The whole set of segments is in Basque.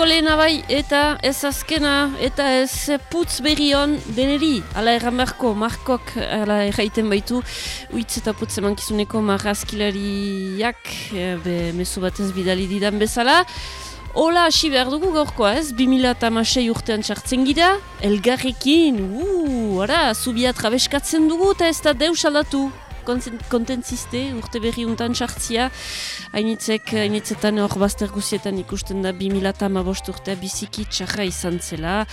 Urteko lehena bai eta ez azkena eta ez putz berrion deneri. Ala erran beharko, markok ala erraiten baitu uitz eta putz emankizuneko marrazkilariak e, be, mesu batez bidali didan bezala. Ola hasi behar dugu gaurkoa ez, 2006 urtean txartzen gira, elgarrekin, uuu, ara, zubia trabeskatzen dugu eta ez da deus aldatu kontentziste urte berri untan sartzia hainitzek, hainitzetan hor bazter guzietan ikusten da 2008 urtea biziki txarra izan zela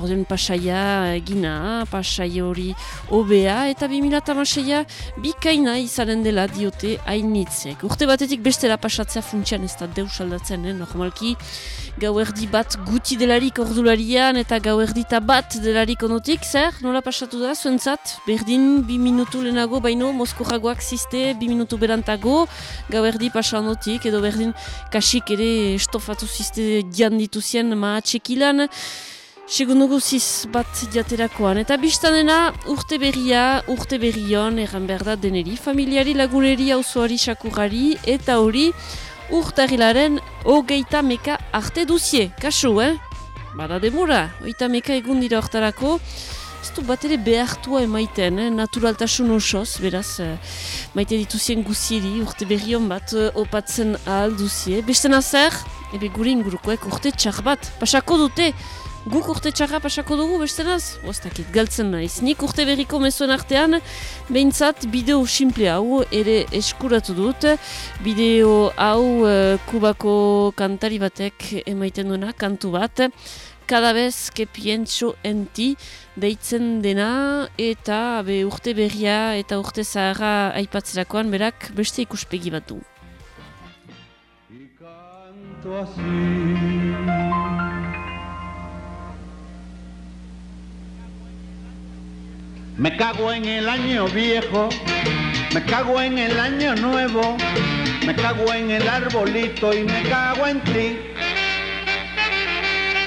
orden pasaia egina pasai hori obea eta 2008a bikaina izanen dela diote hainitzek urte batetik bestela pasatzea funtsian ez da deus aldatzen, eh? normalki gau erdi bat guti delarik ordularian eta gau erdita bat delarik onotik, zer? Nola pasatu da, zuentzat? Berdin, bi minutu lehenago, baino, moskorragoak ziste, bi minutu berantago, gau erdi pasa onotik, edo berdin, kasik ere estofatu ziste dian dituzien maa txekilan, Segundu guziz bat jaterakoan. Eta biztanena urte berria, urte berrion, erran behar da deneri, familiari, laguneri, auzoari, sakurari, eta hori, urtarilaren hogeita meka arte duzie. Kaso, eh? Bada demura, hogeita meka egun dira hortarako. Ez du bat ere behartua emaiten, eh? naturaltasun osoz, beraz, eh, maite dituzien guzieri, urte berrion bat eh, opatzen ahal duzie. Beste nazer, ebe gure ingurukoek urte txar bat, pasako dute, Guk urte txarra pasako dugu, beste naz? Oztakit, galtzen naiz. Nik urte berriko mezuen artean, behintzat bideo simple hau ere eskuratu dut. Bideo hau uh, kubako kantari batek emaiten duena, kantu bat. Kada bez, kepientxo enti deitzen dena eta be, urte berria eta urte zaharra aipatzerakoan berak beste ikuspegi bat du. Me cago en el año viejo, me cago en el año nuevo, me cago en el arbolito y me cago en ti.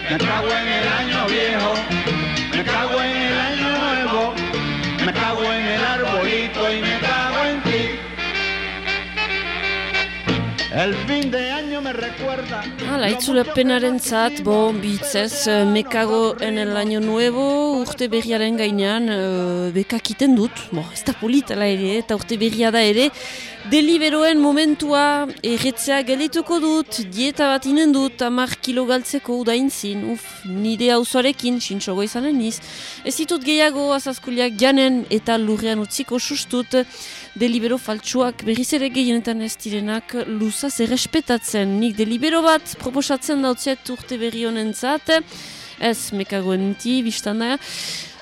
Me cago en el año viejo, me cago en el año nuevo, me cago en el arbolito y me cago en El fin de año me recuerda. Hala, itzulapenaren zat, bo, bitzez, eh, mekago en el año nuevo, urte berriaren gainean, uh, bekakiten dut, bo, ez da politala ere, eta urte berria da ere, deliberoen momentua, erretzea galituko dut, dieta bat inen dut, amar kilo galtzeko udaintzin, uf, nire hauzoarekin, sintxogo izanen niz, ez ditut gehiago azazkuliak janen eta lurrean utziko sustut, delibero faltsuak berriz ere gehienetan ez direnak luzaz errespetatzen. Nik delibero bat proposatzen dautziet urte berri honen zat, ez mekagoen ti, biztan da.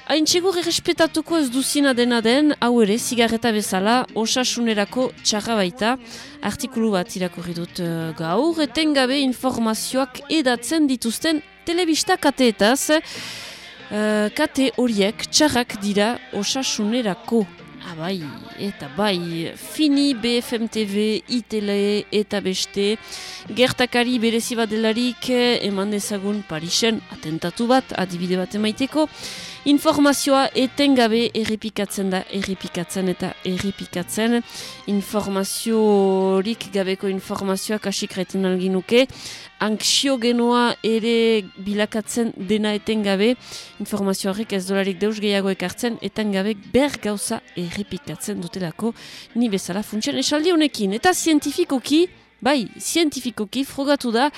Hain txegur errespetatuko ez duzina dena den, hau ere, zigarreta bezala, osasunerako txarra baita, artikulu bat irakurri dut uh, gaur, etengabe informazioak edatzen dituzten telebista kateetaz, uh, kate horiek txarrak dira osasunerako. Ah, bai, eta bai, fini BFM TV, ITL eta beste, gertakari berezi bat delarik, eman dezagun Parisen atentatu bat, adibide bat emaiteko, informazioa etengabe errepikatzen da, errepikatzen eta errepikatzen, informaziorik gabeko informazioa kasik reten alginuke, anxiogenoa ere bilakatzen dena etengabe, informazio horrek ez dolarik deus gehiago ekartzen, etengabe ber gauza errepikatzen dutelako. Ni bezala funtsian esaldi honekin. Eta zientifikoki, bai, zientifikoki frogatu da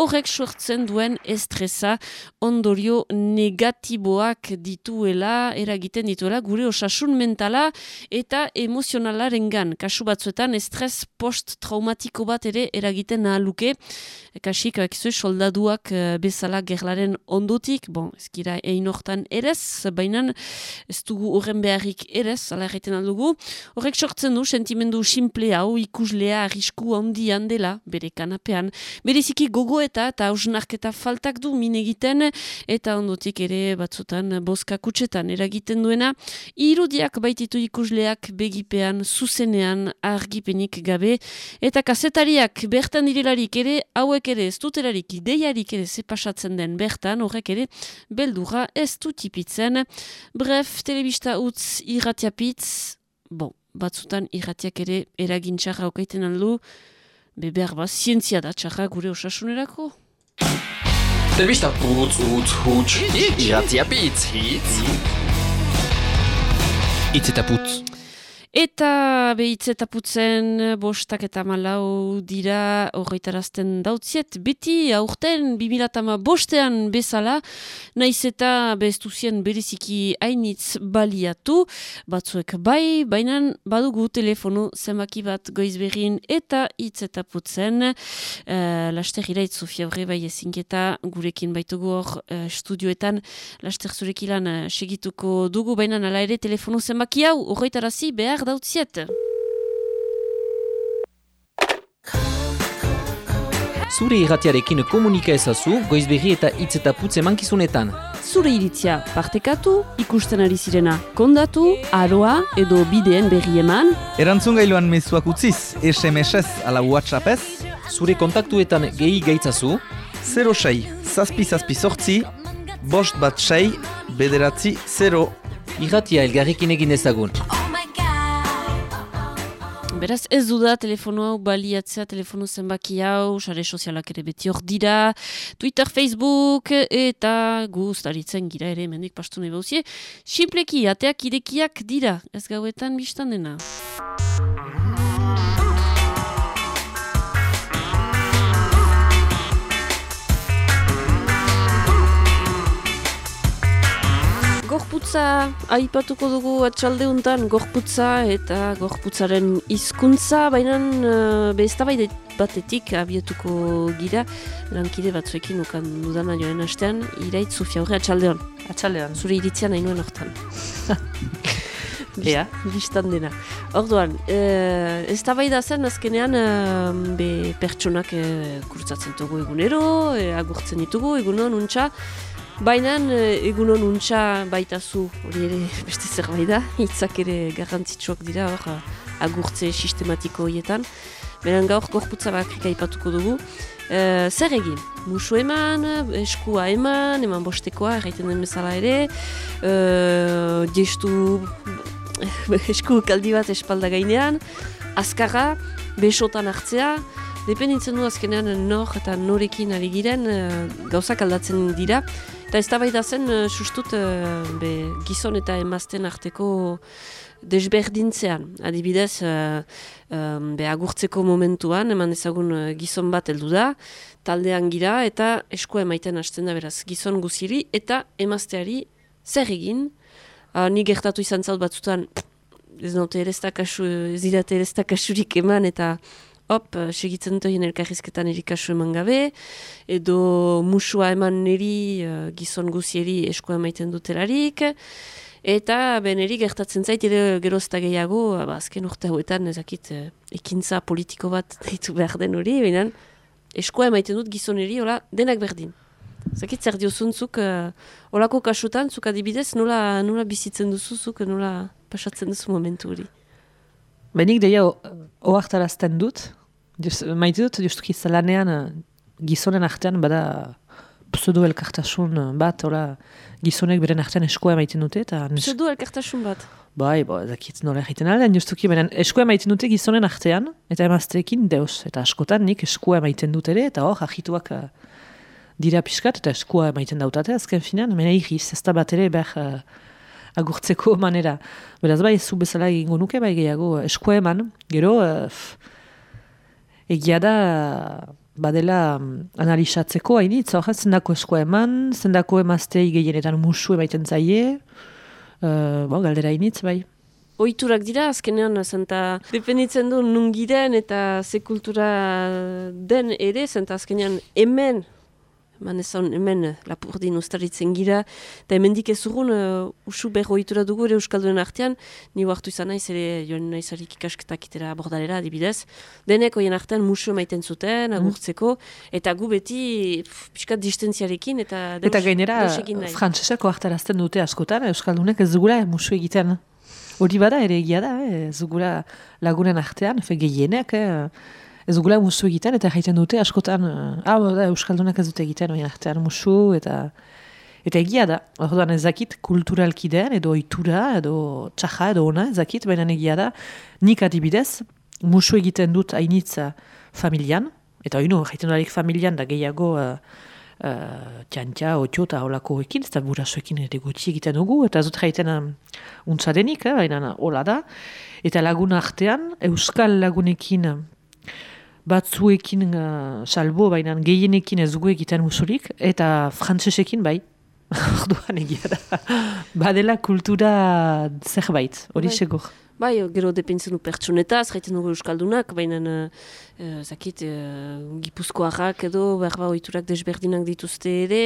horrek sortzen duen estresa ondorio negatiboak dituela, eragiten dituela, gure osasun mentala eta emozionalaren gan. Kasu batzuetan estres post-traumatiko bat ere eragiten nahaluke, kasik, ekizue, soldaduak uh, bezala gerlaren ondotik, bon, ezkira egin hortan erez, baina ez dugu horren beharrik erez, ala erraiten aldugu, horrek sortzen du, sentimendu simple hau, ikuslea, arrisku handian dela, bere kanapean, bereziki gogoeta eta hausnarketa faltak du min egiten, eta ondotik ere batzutan boska kutsetan eragiten duena, irudiak baititu ikusleak begipean, zuzenean, argipenik gabe, eta kasetariak bertan direlarik ere, hauek ere ez dutelarik ideiarik ere zepasatzen den bertan, horrek ere beldura ez du tipitzen. Bref, telebista utz irratiapitz, bon, batzutan irratiak ere eragin okaiten aldu, beber bat zientzia da txarra gure osasunerako. Telebista putz, utz, huts, irratia pitz, hitz. Itz eta putz. Eta behitz eta putzen bostak eta malau dira horretarazten dautziet. Beti aurten bimilatama bostean bezala, naiz eta bestuzien bereziki hainitz baliatu. Batzuek bai, baina badugu telefonu zenbaki bat goizberin eta hitz eta putzen. Uh, laster iraitz Sofia horre bai ezinketa gurekin baitugu hor uh, studioetan. Laster zurekilan uh, segituko dugu, baina nala ere telefonu zenbaki hau horretarazi behar dautziet. Zure irratiarekin komunika ezazu, goizberri eta hitz eta putz emankizunetan. Zure iritzia partekatu, ikusten ari zirena kondatu, aroa edo bideen berri eman, Erantzun gailuan mezuak utziz, SMS-ez ala WhatsApp-ez, Zure kontaktuetan gehi gaitzazu, 06 zazpi zazpi sortzi, bost bat sei, bederatzi 0. irratia elgarrekin egin ezagun. Beraz, ez du da telefono hau baliatzea, telefono zenbaki hau, sare sozialak ere beti hor dira, Twitter, Facebook, eta guztaritzen gira ere, mendik pastu nahi bauzie. Simpleki, ateak irekiak dira, ez gauetan biztan dena. Gorputza, aipatuko dugu atxaldeuntan gorputza eta gorputzaren hizkuntza, baina uh, beztabaide batetik abietuko gira, lankide batzuekin ukan dudana joen astean, irait Sofia horre atxaldeon. Atxaldean. Zure iritzia nahi nuen hortan. Ea. Bistan dena. Orduan, uh, ez da zen azkenean eh, be pertsonak uh, kurtzatzen dugu egunero, eh, agurtzen ditugu egunon untxa, Baina egunon untxa baita zu, hori ere beste zerbait da, hitzak ere garrantzitsuak dira hor eh, agurtze sistematiko horietan. Beren gaur gorputza bakrika ipatuko dugu. Eh, zer egin? Musu eman, eskua eman, eman bostekoa, erraiten den bezala ere, uh, gestu esku kaldi bat espalda gainean, azkarra, besotan hartzea, dependitzen du azkenean nor eta norekin ari giren, uh, gauzak aldatzen dira. Eta ez da zen, uh, sustut, uh, be, gizon eta emazten arteko desberdintzean. Adibidez, be, agurtzeko momentuan, eman ezagun gizon bat heldu da, taldean gira, eta eskua emaiten hasten da beraz gizon guziri, eta emazteari zer egin, uh, ni gertatu izan zaut batzutan, ez naute da kasu, ez ere ez da kasurik eman, eta hop, eh, segitzen dut elkarrizketan erikasu eman gabe, edo musua eman niri uh, gizon guzieri eskua emaiten dutelarik, eta beneri gertatzen zait ere gerozta gehiago, ba, azken urte hauetan ezakit ekintza politiko bat deitu behar den hori, behinan, eskua emaiten dut gizoneri, hola, denak berdin. Zakit zer diozuntzuk, uh, olako kasutan, zuk adibidez, nola, nola bizitzen duzuzuk, nola pasatzen duzu momentu hori. Benik deia oartarazten dut, Just, maite dut, justuki zelanean eh, gizonen artean bada pseudo elkartasun eh, bat, ora, gizonek beren artean eskoa emaiten dute, eta... Pseudo elkartasun bat. Bai, bo, ezakit nola egiten aldean, justuki, beren eskoa emaiten dute gizonen artean, eta emazteekin deus, eta askotan nik eskoa emaiten dut ere, eta hor, ahituak eh, dira pixkat, eta eskoa emaiten dautate, azken finean, mena ikiz, ez da bat ere behar eh, agurtzeko manera. Beraz, bai, zu bezala egingo nuke, bai gehiago, eskoa eman, gero, eh, f- egia da, badela mm, analizatzeko hainitz, hor, zendako eskoa eman, zendako emaztei gehienetan musu emaiten zaie, uh, bo, galdera hainitz, bai. Oiturak dira, azkenean, zenta dependitzen du nungiren eta ze kultura den ere, zenta azkenean hemen, eman ezan hemen eh, lapurdin ustaritzen gira, eta hemendik ez urgun, uh, usu behar oitura dugu ere Euskaldunen artean, ni hartu izan naiz ere joan naizarik ikasketak itera bordalera adibidez, denek hoien artean musu emaiten zuten, agurtzeko, eta gu beti pixkat distentziarekin, eta deus, Eta gainera, frantseseko hartarazten dute askotan, Euskaldunek ez dugula musu egiten. Hori bada ere egia da, eh, ez dugula lagunen artean, fe gehienek, eh, ez dugula musu egiten, eta jaiten dute askotan, eh, ah, da, Euskaldunak ez dute egiten horien artean musu, eta eta egia da, orduan ez dakit kulturalki den, edo ohitura edo txaja, edo ona, ez dakit, baina egia da, nik adibidez, musu egiten dut hainitza familian, eta oinu, jaiten dut familian da gehiago, eh, uh, txantxa, otxo eta holakoekin, ez da burasoekin ere gutxi egiten dugu, eta ez dut jaiten um, untsa denik, eh, baina hola da. Eta lagun artean, euskal lagunekin batzuekin uh, salbo, baina gehienekin ez dugu egiten musurik, eta frantsesekin bai, orduan egia da. Badela kultura zerbait, hori Bai. segur. Bai, gero dependtzen du pertsonetaz, jaiten dugu euskaldunak, baina uh, uh, zakit, uh, gipuzkoarrak edo berba ohiturak desberdinak dituzte ere,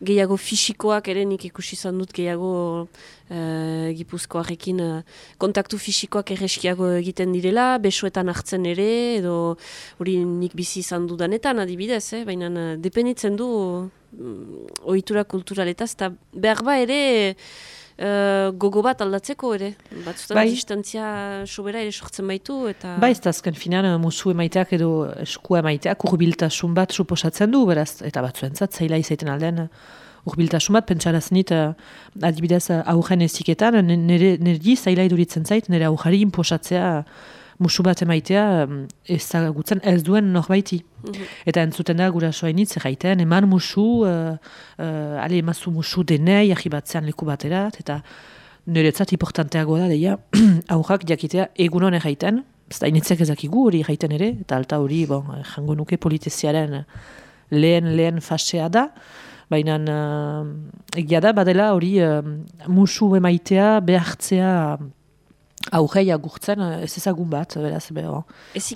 gehiago fisikoak ere nik ikusi izan dut gehiago uh, gipuzkoarrekin uh, kontaktu fisikoak erreskiago egiten direla, besoetan hartzen ere, edo hori nik bizi izan dudanetan adibidez, eh? baina dependitzen du mm, ohitura kulturaletaz, eta berba ere Uh, gogo bat aldatzeko ere. Batzutan Bai. distantzia sobera ere sortzen baitu eta... Ba ez da azken finan eh, musu emaiteak edo eskua emaiteak urbiltasun bat suposatzen du, beraz, eta batzuentzat zaila izaiten aldean urbiltasun bat, pentsaraz nit uh, adibidez uh, aurren eziketan, nire, nire zaila iduritzen zait, nire aurrari inposatzea musu bat emaitea ezagutzen ez duen norbaiti. Mhm. Eta entzuten da gurasoa initz erraiten, eman musu, uh, uh, ale emazu musu denei, ahi batzean leku baterat, eta niretzat importanteago da, deia, aurrak jakitea egunon erraiten, ez da initzek ezakigu hori erraiten ere, eta alta hori, bon, jango nuke politiziaren lehen, lehen fasea da, baina uh, egia da, badela hori uh, musu emaitea behartzea aurrei agurtzen eh, ez ezagun bat, beraz, beho.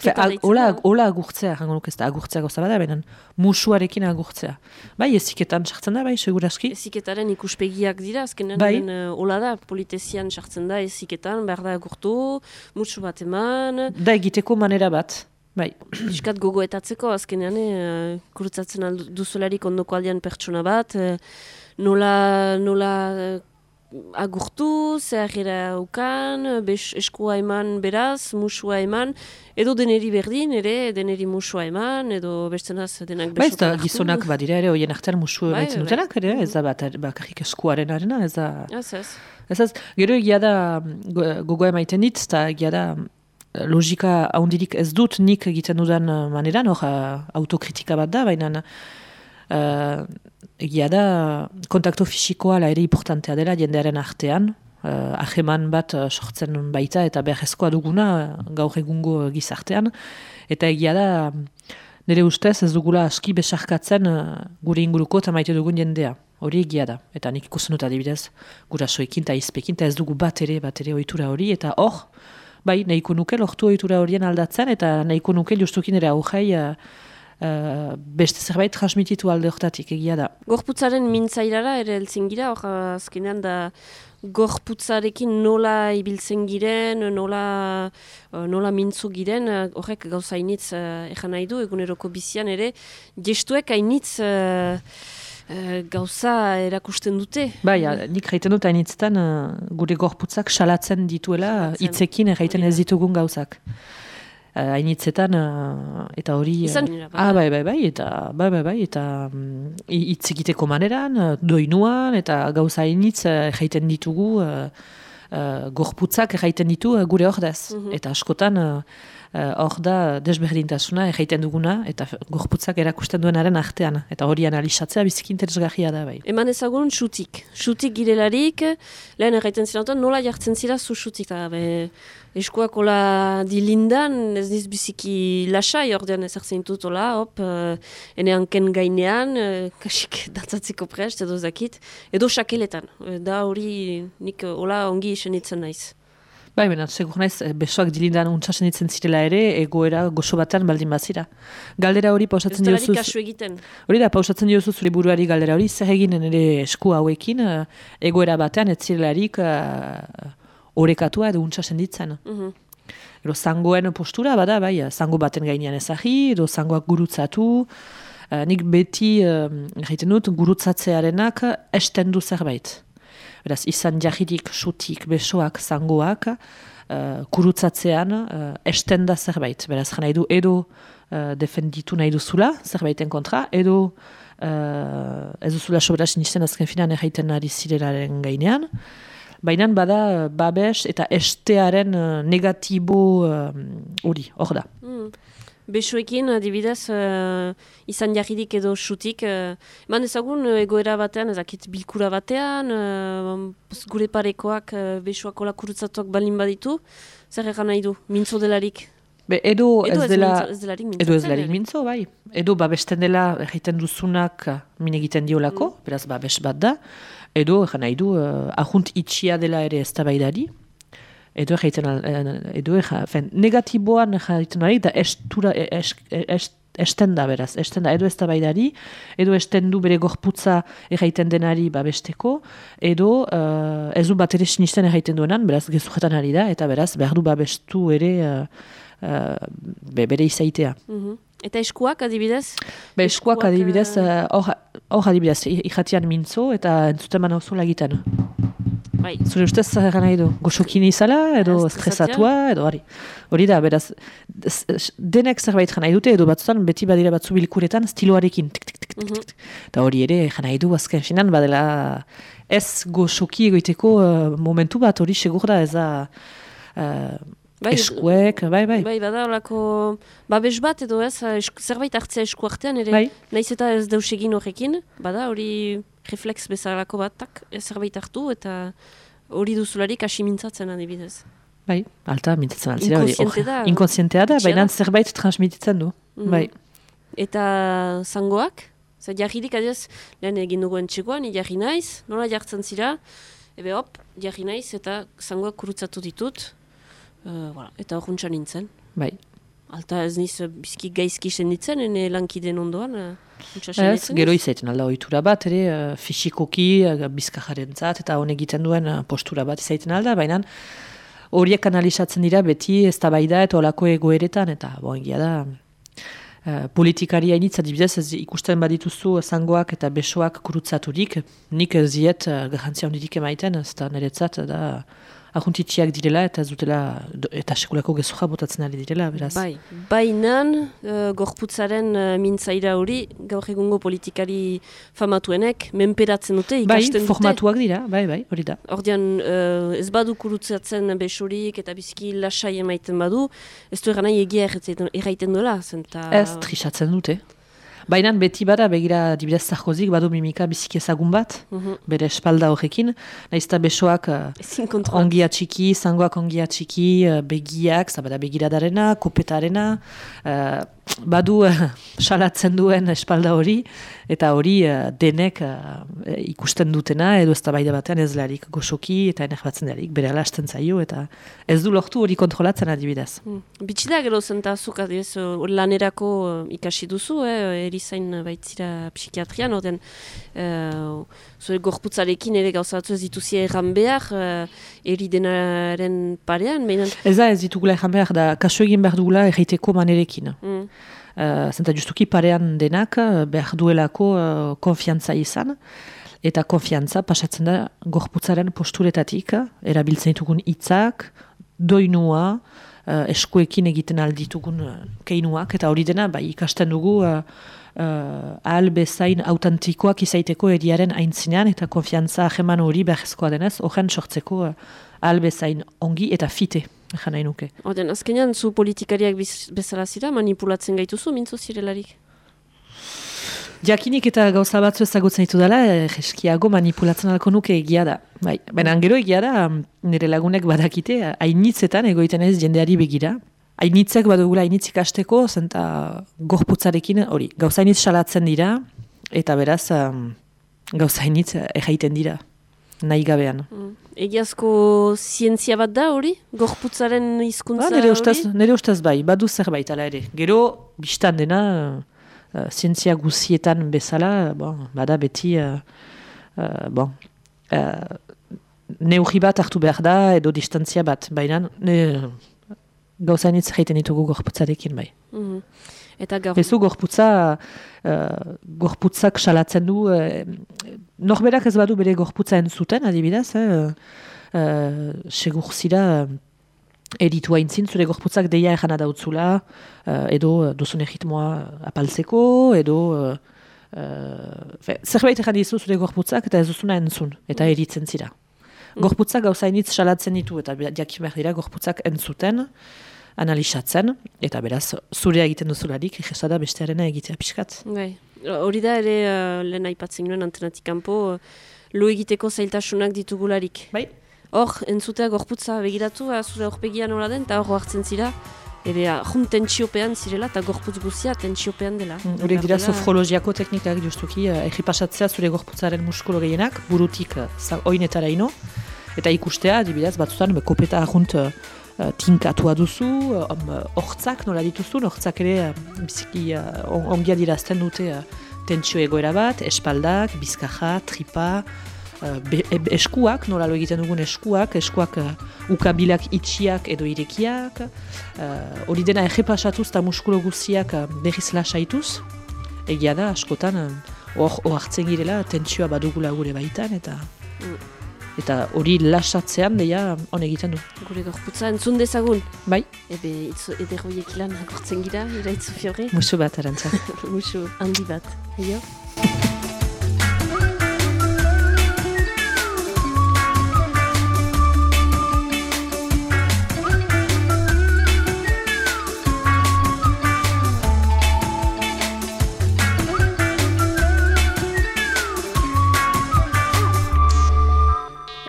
Da. hola agurtzea, jango nuke ez da agurtzea goza bada, baina musuarekin agurtzea. Bai, eziketan sartzen da, bai, seguraski. Eziketaren ikuspegiak dira, azkenean Bai. hemen, eh, hola da, politezian sartzen da eziketan, behar da agurtu, mutsu bat eman, Da egiteko manera bat. Bai, piskat gogoetatzeko, azkenean, eh, kurutzatzen duzularik ondoko aldean pertsona bat, eh, nola, nola agurtu, zehagera ukan, bes, eskua eman beraz, musua eman, edo deneri berdin, ere, deneri musua eman, edo bestenaz denak bai ez da gizonak badira ere, hoien artean musu Bai, emaitzen bai. dutenak ere, ez da bat, bakarrik eskuaren arena, ez da... Ez, ez. Ez ez, gero egia da go- gogoa emaiten dit, eta egia da logika haundirik ez dut nik egiten dudan maneran, hor autokritika bat da, baina uh, egia da kontakto fisikoa la ere importantea dela jendearen artean, uh, aheman bat eh, sortzen baita eta beharrezkoa duguna eh, gaur egungo gizartean, eta egia da nire ustez ez dugula aski besarkatzen eh, gure inguruko eta maite dugun jendea. Hori egia da. Eta nik ikusten dut adibidez gurasoekin eta izpekin, eta ez dugu bat ere, bat ere ohitura hori, eta hor, bai, nahiko nuke lortu ohitura horien aldatzen, eta nahiko nuke justukin ere aujai uh, uh, beste zerbait transmititu alde hortatik egia da. Gorputzaren mintzairara ere heltzen gira, hor azkenean da gorputzarekin nola ibiltzen giren, nola, eh, nola mintzu giren, eh, horrek gauza hainitz uh, ejan nahi du, eguneroko bizian ere, gestuek hainitz eh, gauza erakusten dute. Bai, a, nik reiten dut hainitzetan uh, gure gorputzak salatzen dituela hitzekin erraiten ez ditugun gauzak. Uh, hainitzetan, uh, eta hori... Izan uh, ah, bada. bai, bai, bai, eta, bai, bai, bai, eta mm, hi- hitz egiteko maneran, uh, doinuan, eta gauza hainitz uh, erraiten ditugu, uh, uh, gorputzak erraiten ditu uh, gure ordez. Mhm. Eta askotan, uh, uh, hor da desberdintasuna erraiten duguna, eta gorputzak erakusten duenaren artean. Eta hori analizatzea biziki interesgarria da, bai. Eman ezagun xutik. Xutik girelarik, lehen erraiten zirautan, nola jartzen zira zu xutik. Ta, be, eskuak hola dilindan, ez niz biziki lasai, ordean ezartzen ditut hola, hop, uh, ene hanken gainean, uh, kasik dantzatzeko prest, edo zakit, edo sakeletan. Eh, Da hori nik eh, hola ongi isenitzen naiz. Bai, bena, segur naiz, eh, besoak dilindan untsasen ditzen zirela ere, egoera gozo batean baldin bazira. Galdera hori pausatzen diozuz, kasu egiten. hori da, pausatzen diozuz zure buruari galdera hori, zer egin ere esku hauekin, eh, egoera batean ez zirelarik uh, orekatua edo untsasen ditzen. Mhm. Ero zangoen postura, bada, bai, zango baten gainean ezagi, edo zangoak gurutzatu, Eh, nik beti, uh, egiten dut, gurutzatzearenak estendu zerbait. Beraz, izan jahirik, sutik, besoak, zangoak, uh, gurutzatzean uh, estenda zerbait. Beraz, nahi du edo uh, defenditu nahi duzula, zerbaiten kontra, edo uh, ez duzula sobera sinisten azken finan erraiten ari zirelaren gainean. Baina bada uh, babes eta estearen uh, negatibo uh, hori, hor da. Mm. Besoekin, adibidez, uh, izan jarridik edo xutik. Uh, eman ezagun, uh, egoera batean, ezakit bilkura batean, uh, gure parekoak uh, besoak ola kurutzatuak balin baditu, zer egan nahi du, mintzo delarik? Be, edo, Edo ez, dela, mintzo- ez delarik mintzatzen, edo ez delarik mintzo, bai. Edo babesten dela egiten duzunak min egiten diolako, Mm. beraz babes bat da. Edo, egan nahi du, uh, ahunt itxia dela ere ez tabaidari. Edo egiten, eh, edo ega, fen, negatiboan egiten ari, da estura, e- es, es, esten da beraz, esten da, edo ez tabaidari, edo esten du bere gorputza egiten denari babesteko, edo uh, ez du bat ere sinisten egiten duenan, beraz gezujetan ari da, eta beraz behar du babestu ere uh, uh, be, bere izaitea. Mhm. Eta eskuak, adibidez? Be, eskuak Eskuak, adibidez, hor hor adibidez, i- ijatian mintzo eta entzuten man hauzu lagiten. Bai. Zure ustez zer nahi du? Goxokin izala, edo Ah, stresatua, edo hori. Hori da, beraz, denek zerbait nahi dute, edo batzutan beti badira batzu bilkuretan stiloarekin. Tik, tik, tik, tik, tik, tik. Eta hori ere, nahi du azken finan, badela ez goxoki egoiteko eh, momentu bat, hori segur da, ez da eh, Bai, eskuek, bai, bai. Bai, bada olako babes bat edo ez, esk, zerbait hartzea esku artean ere, Bai. naiz eta ez deus egin horrekin, bada hori reflex bezalako batak zerbait hartu eta hori duzularik hasi mintzatzen adibidez. Bai, alta mintzatzen altzira hori. Inkonsiente da. Inkonsientea da, baina zerbait transmititzen du. Mhm. Bai. Eta zangoak, zer jarririk adiez, lehen egin dugu entxekoan, jarri naiz, nola jartzen zira, ebe hop, jarri naiz eta zangoak kurutzatu ditut, uh, voilà. eta hor nintzen. Bai. Alta ez niz eh, bizki gaizki senditzen, ene lankideen ondoan, uh, huntsa Ez, gero izaiten alda ohitura bat, ere, uh, fisikoki, uh, bizkajaren zat, eta honek egiten duen uh, postura bat izaiten alda, baina horiek analizatzen dira beti ez da eta olako egoeretan, eta bo, egia da, uh, politikari hainitz, adibidez, ez ikusten badituzu zangoak eta besoak kurutzaturik, nik ez diet uh, garrantzia hondirik emaiten, ez da niretzat, da ahuntitxiak direla, eta do- eta sekulako gezuja botatzen ari direla, beraz. Bai, bainan uh, gorputzaren uh, mintzaira hori gaur egungo politikari famatuenek menperatzen dute, Bai, ikasten dute. formatuak dira, bai, bai, hori da. Ordean, uh, ez badu kurutzatzen besorik eta bizki lasai emaiten badu, ez du eran nahi egia erraiten- dola, zenta... Ez, trisatzen dute. Baina beti bada, begira dibidez Sarkozik, badu mimika biziki ezagun bat, Mhm. bere espalda horrekin, nahiz eta besoak uh, ongia txiki, zangoak ongia txiki, uh, begiak, zabada begiradarena, kopetarena, uh, badu uh, salatzen duen espalda hori, eta hori uh, denek uh, ikusten dutena, edo ez baida batean ez larik goxoki, eta enek batzen darik, bere alasten zaio, eta ez du lortu hori kontrolatzen adibidez. Mm. Bitxida gero zenta zuk adiez, uh, lanerako ikasi duzu, eh, erizain baitzira psikiatrian, orden uh, zure gorputzarekin ere gauza batzu ez dituzie erran behar, uh, eri denaren parean, behinan... Ez da ez ditugula ejan behar, da kasu egin behar dugula erraiteko manerekin. Mm. Uh, zenta justuki parean denak uh, behar duelako uh, konfiantza izan, eta konfiantza pasatzen da gorputzaren posturetatik, erabiltzen ditugun hitzak, doinua, uh, eskuekin egiten alditugun uh, keinuak, eta hori dena bai, ikasten dugu uh, uh, ahal bezain autentikoak izaiteko eriaren aintzinean, eta konfiantza jeman hori beharrezkoa denez, horren sortzeko uh, ahal bezain ongi eta fite, jan nahi nuke. Orden, azkenean zu politikariak bezala zira manipulatzen gaituzu, mintzo zirelarik. Jakinik eta gauza batzu ezagutzen ditu dela, eh, jeskiago manipulatzen alko nuke egia da. Bai, baina gero egia da, nire lagunek badakite, eh, hainitzetan egoiten ez jendeari begira. Hainitzek badugula hainitzik ikasteko, zenta gorputzarekin, hori, gauza hainitz salatzen dira, eta beraz, um, gauza hainitz erraiten dira, nahi gabean. Mm. Egiazko zientzia bat da hori? Gorputzaren hizkuntza Ba, nire, hori? ustez, nire ustez bai, badu zerbait ala ere. Gero, biztan dena, uh, zientzia guzietan bezala, bon, bada beti, uh, uh, bon, uh, neurri bat hartu behar da, edo distantzia bat, baina ne, gauzainitz jaiten ditugu gorputzarekin bai. Mhm. Eta gaur... Ezu gorputza, uh, gorputzak salatzen du, uh, norberak ez badu bere gorputza entzuten, adibidez, eh, uh, segur zira, uh, eritu haintzin, zure gorputzak deia erana dautzula, uh, edo uh, duzune ritmoa apaltzeko, edo uh, uh, fe, zerbait erran dizu zure gorputzak eta ez duzuna entzun, eta eritzen zira. Gorputzak gauzainitz salatzen ditu, eta jakin behar dira gorputzak entzuten, analizatzen, eta beraz, zurea egiten duzularik, egesada bestearena egitea pixkat. Bai. Hori da ere uh, lehen aipatzen nuen antenatik kanpo, uh, lo egiteko zailtasunak ditugularik. Bai. Hor, entzutea gorputza begiratu, uh, zure horpegia nola den, eta hor hartzen zira. Ere, uh, jun tentsiopean zirela, eta gorputz guzia tentsiopean dela. Horiek dira Dela- sofrologiako teknikak justuki, uh, egipasatzea zure gorputzaren muskulo gehienak, burutik za- oinetara ino, eta ikustea, adibidez, batzutan, kopeta ahunt uh, uh, tinkatua duzu, um, uh, hortzak nola dituzun, hortzak ere biziki uh, on- ongi adirazten dute uh, tentsio egoera bat, espaldak, bizkaja, tripa, be, e- eskuak, nola lo egiten dugun eskuak, eskuak uh, ukabilak itxiak edo irekiak, uh, hori dena egepasatuz eta muskulo guztiak uh, berriz lasaituz, egia da, askotan, uh, hor hor hartzen girela, tentsioa badugula gure baitan, eta Mm. eta hori lasatzean deia on egiten du. Gure gorputza entzun dezagun. Bai, Ebe, itzo, ederroiek lan agortzen gira, iraitzu fiorri. musu bat arantza. Musu handi bat. Eio?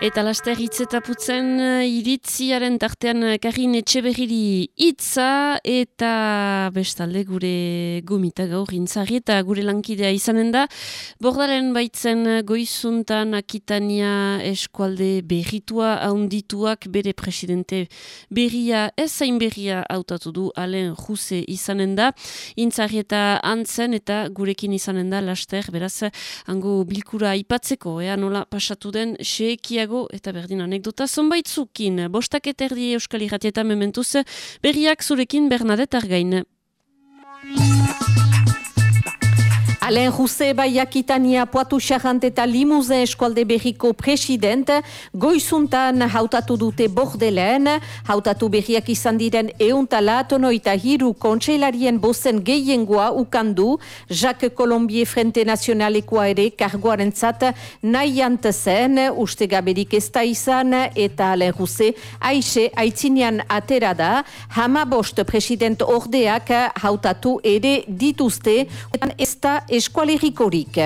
Eta laster hitz eta putzen eh, iritziaren tartean eh, Karin Etxeberriri hitza eta bestalde gure gomita gaur intzari eta gure lankidea izanen da. Bordaren baitzen eh, goizuntan Akitania eskualde berritua haundituak bere presidente berria ez zain berria hautatu du alen juse izanen da. Intzari eta antzen eta gurekin izanen da laster beraz hango bilkura aipatzeko, ea nola pasatu den seekiago eta berdin anekdota zonbaitzukin. Bostak eta erdi Euskal Irratietan mementuz, berriak zurekin Bernadette Argain. Alain Jose Baiakitania Poatu Charant eta Limuze eskualde berriko president, goizuntan hautatu dute bordelen, hautatu berriak izan diren euntala tonoita hiru kontseilarien bozen gehiengoa ukandu, Jacques Colombier Frente Nazionalekoa ere kargoaren zat nahi zen, uste gaberik ez da izan, eta Alain Jose aixe aitzinean atera da, hama bost president ordeak hautatu ere dituzte, ez da eskualerikorik.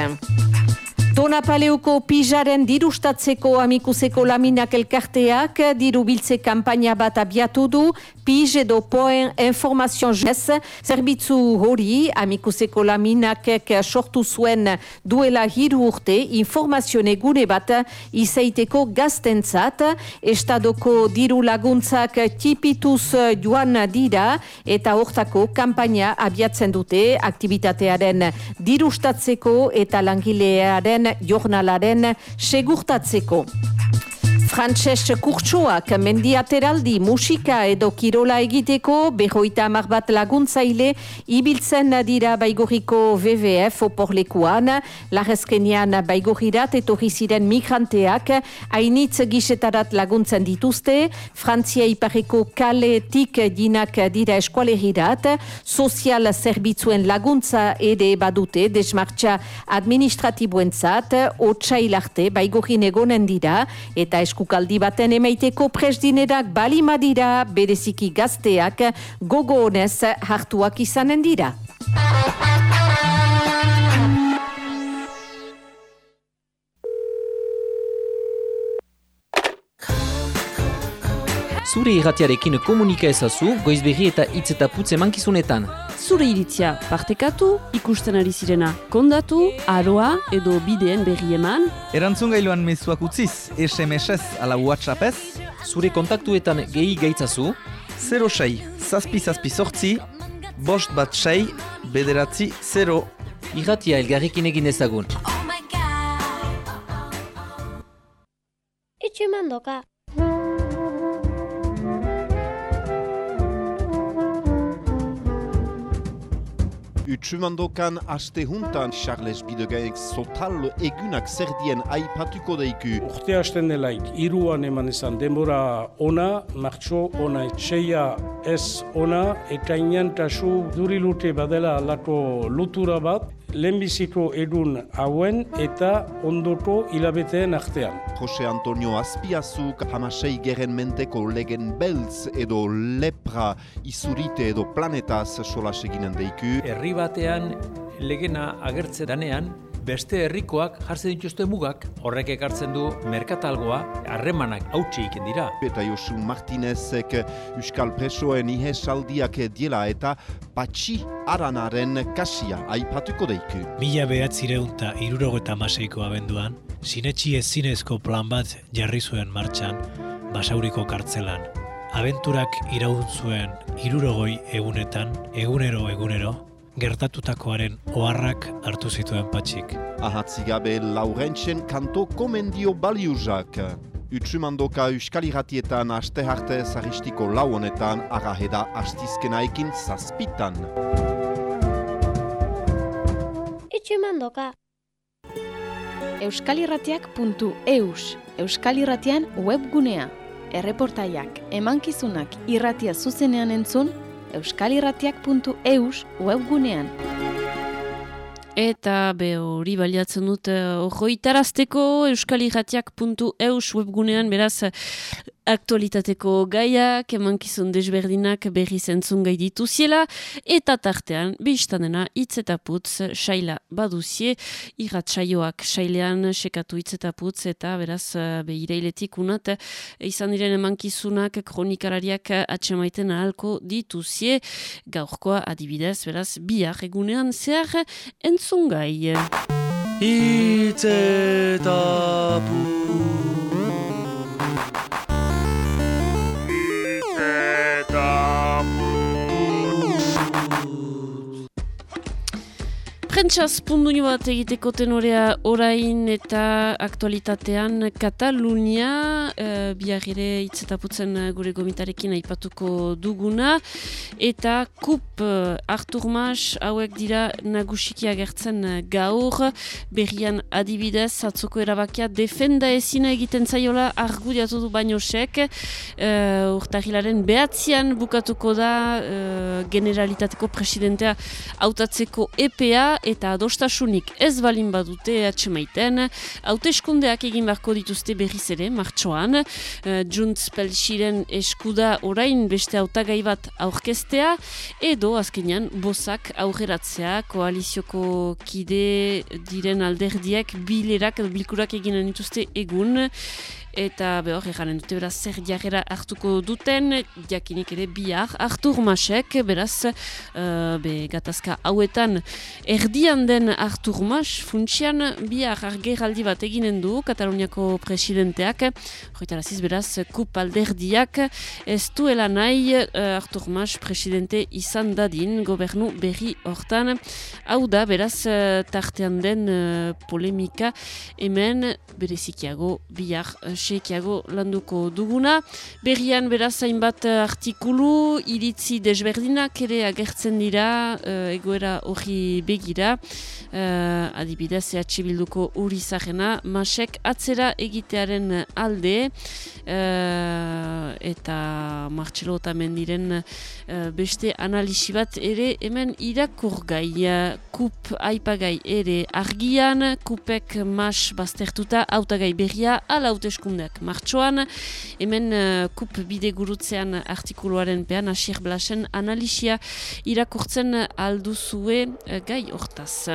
Dona Paleuko pijaren dirustatzeko amikuseko laminak elkarteak diru biltze kampaina bat abiatu du, pij edo poen informazion jez, zerbitzu hori amikuseko laminak sortu zuen duela hiru urte informazione gune bat izaiteko gaztentzat, estadoko diru laguntzak tipituz joan dira eta hortako kampaina abiatzen dute aktivitatearen dirustatzeko eta langilearen jornalaren segurtatzeko. Frantses kurtsoak mendiateraldi musika edo kirola egiteko behoita amar bat laguntzaile ibiltzen dira baigoriko WWF oporlekuan, larrezkenian baigorirat etorri ziren migranteak hainitz gisetarat laguntzen dituzte, Frantzia ipareko kaletik dinak dira eskualerirat, sozial zerbitzuen laguntza ere badute desmartxa administratiboentzat, otsailarte baigorin egonen dira, eta eskukaldi baten emaiteko presdinerak balima dira bereziki gazteak gogo honez hartuak izanen dira. Zure irratiarekin komunika ezazu, goizberri eta hitz eta putz emankizunetan. Zure iritzia partekatu, ikusten ari zirena kondatu, aroa edo bideen berri eman, Erantzun gailuan mezuak utziz, SMS-ez ala WhatsApp-ez, Zure kontaktuetan gehi gaitzazu, 06 zazpi zazpi sortzi, bost bat sei, bederatzi 0. irratia elgarrekin egin ezagun. Itxumandoka. Utsumandokan aste juntan Charles Bidegaek sotal egunak zerdien aipatuko deiku. Urte hasten delaik, iruan eman izan denbora ona, martxo ona, etxeia ez ona, eta tasu durilute badela alako lutura bat, lehenbiziko edun hauen eta ondoko hilabeteen artean. Jose Antonio Azpiazuk hamasei geren menteko legen beltz edo lepra izurite edo planetaz solas eginen deiku. Herri batean legena agertze danean, beste herrikoak jartzen dituzte mugak, horrek ekartzen du merkatalgoa, harremanak hautsi iken dira. Eta Josu Martinezek Euskal Presoen ihesaldiak diela eta patxi aranaren kasia aipatuko deiku. Mila behatzireun eta irurogeta maseiko abenduan, sinetxi ez zinezko plan bat jarri zuen martxan, basauriko kartzelan. Abenturak iraun zuen irurogoi egunetan, egunero egunero, gertatutakoaren oharrak hartu zituen patxik. Ahatzigabe Laurentzen kanto komendio baliuzak. Utsumandoka Euskal Iratietan aste harte zaristiko lau honetan araheda astizkenaekin zazpitan. Itxumandoka. euskalirratiak.eus Euskal Irratian webgunea. Erreportaiak, emankizunak irratia zuzenean entzun, euskalirratiak.eus webgunean. Eta be hori baliatzen dut horroitarazteko euskalirratiak.eus webgunean beraz aktualitateko gaiak, emankizun desberdinak berri zentzun gai dituziela, eta tartean, biztan dena, hitz eta putz, saila baduzie, irratsaioak sailean sekatu hitz eta putz, eta beraz, be irailetik unat, izan diren emankizunak kronikarariak atxemaiten ahalko dituzie, gaurkoa adibidez, beraz, bihar egunean zehar entzun gai. Hitz eta putz. Prentsaz punduño bat egiteko tenorea orain eta aktualitatean Katalunia uh, biarrire itzetaputzen gure gomitarekin aipatuko duguna. Eta kup uh, Artur Mas hauek dira nagusiki agertzen gaur. Berrian adibidez atzoko erabakia defenda ezina egiten zaiola argudiatu du baino sek. Uh, urtahilaren behatzean bukatuko da uh, generalitateko presidentea hautatzeko EPA eta adostasunik ez balin badute atxemaiten, hauteskundeak egin beharko dituzte berriz ere, martxoan, uh, Juntz Pelxiren eskuda orain beste hautagai bat aurkestea, edo azkenean bozak aurreratzea, koalizioko kide diren alderdiek bilerak, bilkurak eginen dituzte egun, eta behor, egaren dute beraz zer jarrera hartuko duten, jakinik ere bihar, Artur Masek, beraz, uh, be, gatazka hauetan, erdian den Artur Mas, funtsian bihar argeraldi bat eginen du, Kataluniako presidenteak, horretaraziz beraz, kup alderdiak, ez duela nahi uh, Artur Mas presidente izan dadin, gobernu berri hortan, hau da, beraz, uh, tartean den uh, polemika, hemen, berezikiago, bihar, sekiago landuko duguna. Berrian beraz hainbat artikulu, iritzi desberdinak ere agertzen dira, uh, egoera hori begira, uh, adibidez EH Bilduko uri zahena, masek atzera egitearen alde, uh, eta Martxelo mendiren uh, beste analisi bat ere hemen irakur gai, uh, kup aipagai ere argian, kupek mas baztertuta, autagai berria, ala hauteskundeak martxoan, hemen uh, kup bide gurutzean artikuluaren pean, Asir Blasen analisia irakurtzen alduzue uh, gai hortaz.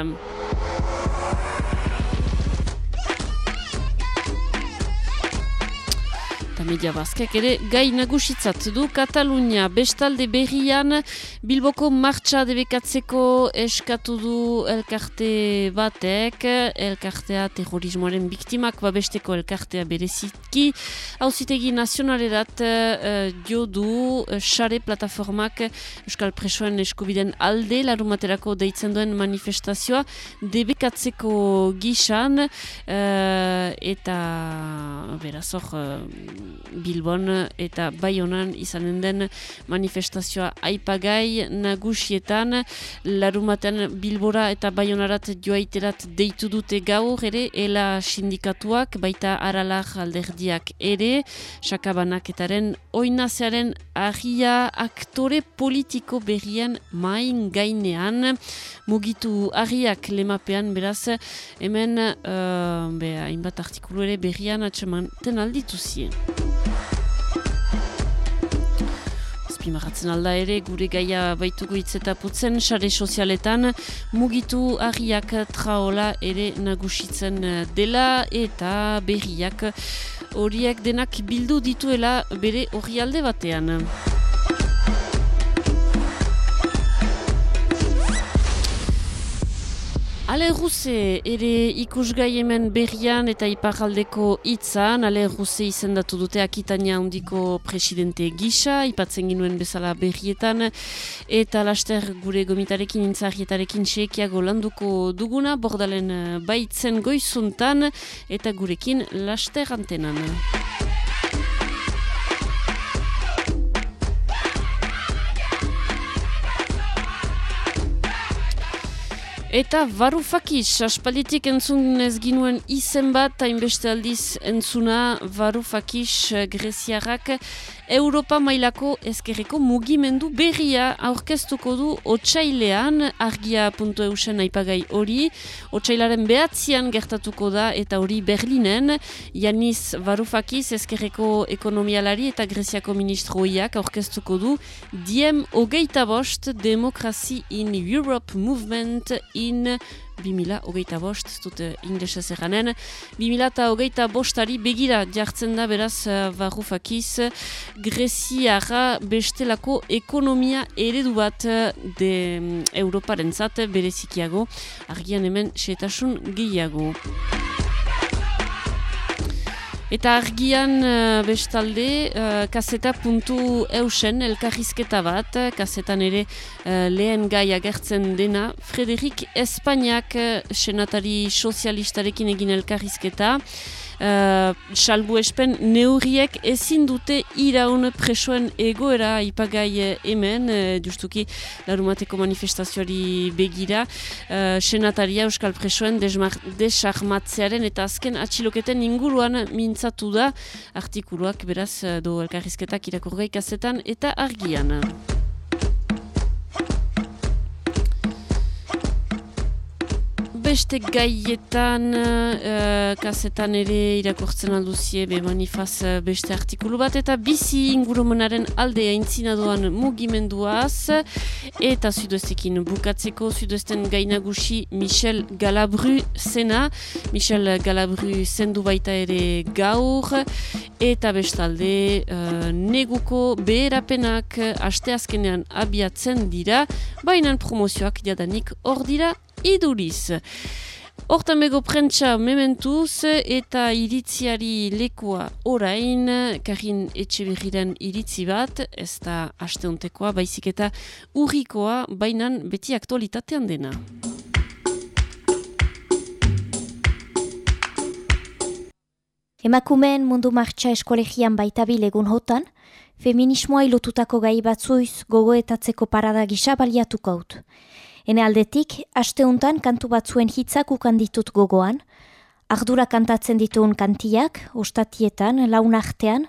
Eta media bazkek ere gai nagusitzat du Katalunia. Bestalde berrian Bilboko martxa debekatzeko eskatu du elkarte batek elkartea terrorismoaren biktimak babesteko elkartea berezitki hauzitegi nazionalerat uh, dio du xare uh, plataformak Euskal Presoen eskubiden alde larumaterako deitzen duen manifestazioa debekatzeko gisan uh, eta beraz hor uh, Bilbon eta Baionan izanen den manifestazioa aipagai nagusietan larumaten Bilbora eta Baionarat joaiterat deitu dute gaur ere ela sindikatuak baita aralar alderdiak ere sakabanaketaren oinazearen agia aktore politiko berrian main gainean mugitu agiak lemapean beraz hemen uh, hainbat artikulu ere berrian atxemanten alditu zien. Azpimarratzen alda ere, gure gaia baitugu putzen sare sozialetan, mugitu agiak traola ere nagusitzen dela eta berriak horiek denak bildu dituela bere alde batean. Ale Ruse ere ikusgai hemen berrian eta iparaldeko hitzan, Ale Ruse izendatu dute akitania handiko presidente gisa, ipatzen ginuen bezala berrietan, eta laster gure gomitarekin intzarrietarekin txekiago landuko duguna, bordalen baitzen goizuntan, eta gurekin laster antenan. Eta Varoufakis, aspalditik entzun ez ginuen izen bat, hainbeste aldiz entzuna Varoufakis Greziarrak Europa mailako ezkerreko mugimendu berria aurkeztuko du otxailean argia.eusen aipagai hori. Otxailaren behatzian gertatuko da eta hori Berlinen. Janis Varoufakis ezkerreko ekonomialari eta Greziako ministroiak aurkeztuko du diem hogeita bost Democracy in Europe Movement in 2000 hogeita bost, ez dut inglesa zerranen, 2000 hogeita bostari begira jartzen da beraz barrufakiz Greziara bestelako ekonomia eredu bat de Europaren zat, berezikiago, argian hemen setasun gehiago. Eta argian uh, bestalde, uh, kaseta puntu eusen elkarrizketa bat, kasetan ere uh, lehen gai agertzen dena, Frederik Espainiak senatari sozialistarekin egin elkarrizketa, uh, salbu espen neurriek ezin dute iraun presoen egoera ipagai eh, hemen, uh, justuki larumateko manifestazioari begira, uh, senataria euskal presoen desarmatzearen eta azken atxiloketen inguruan mintzatu da artikuluak beraz do elkarrizketak irakurgai kazetan eta argian. Beste gaietan uh, kasetan ere irakortzen alduzie be manifaz uh, beste artikulu bat. Eta bizi ingurumenaren alde aintzina doan mugimenduaz. Eta sudestekin bukatzeko sudesten gainagusi Michel Galabru zena. Michel Galabru zendu baita ere gaur. Eta bestalde uh, neguko beherapenak asteazkenean abiatzen dira. Bainan promozioak jadanik hor dira iduriz. Hortan bego prentsa mementuz eta iritziari lekua orain, karin etxe behiren iritzi bat, ez da hasteuntekoa, baizik eta urrikoa, bainan beti aktualitatean dena. Emakumeen mundu martxa eskolegian baita bilegun hotan, feminismoa ilotutako gai batzuiz gogoetatzeko parada gisa baliatuko Hene aldetik, asteuntan kantu batzuen hitzak ukan ditut gogoan, ardura kantatzen dituen kantiak, ostatietan, laun artean,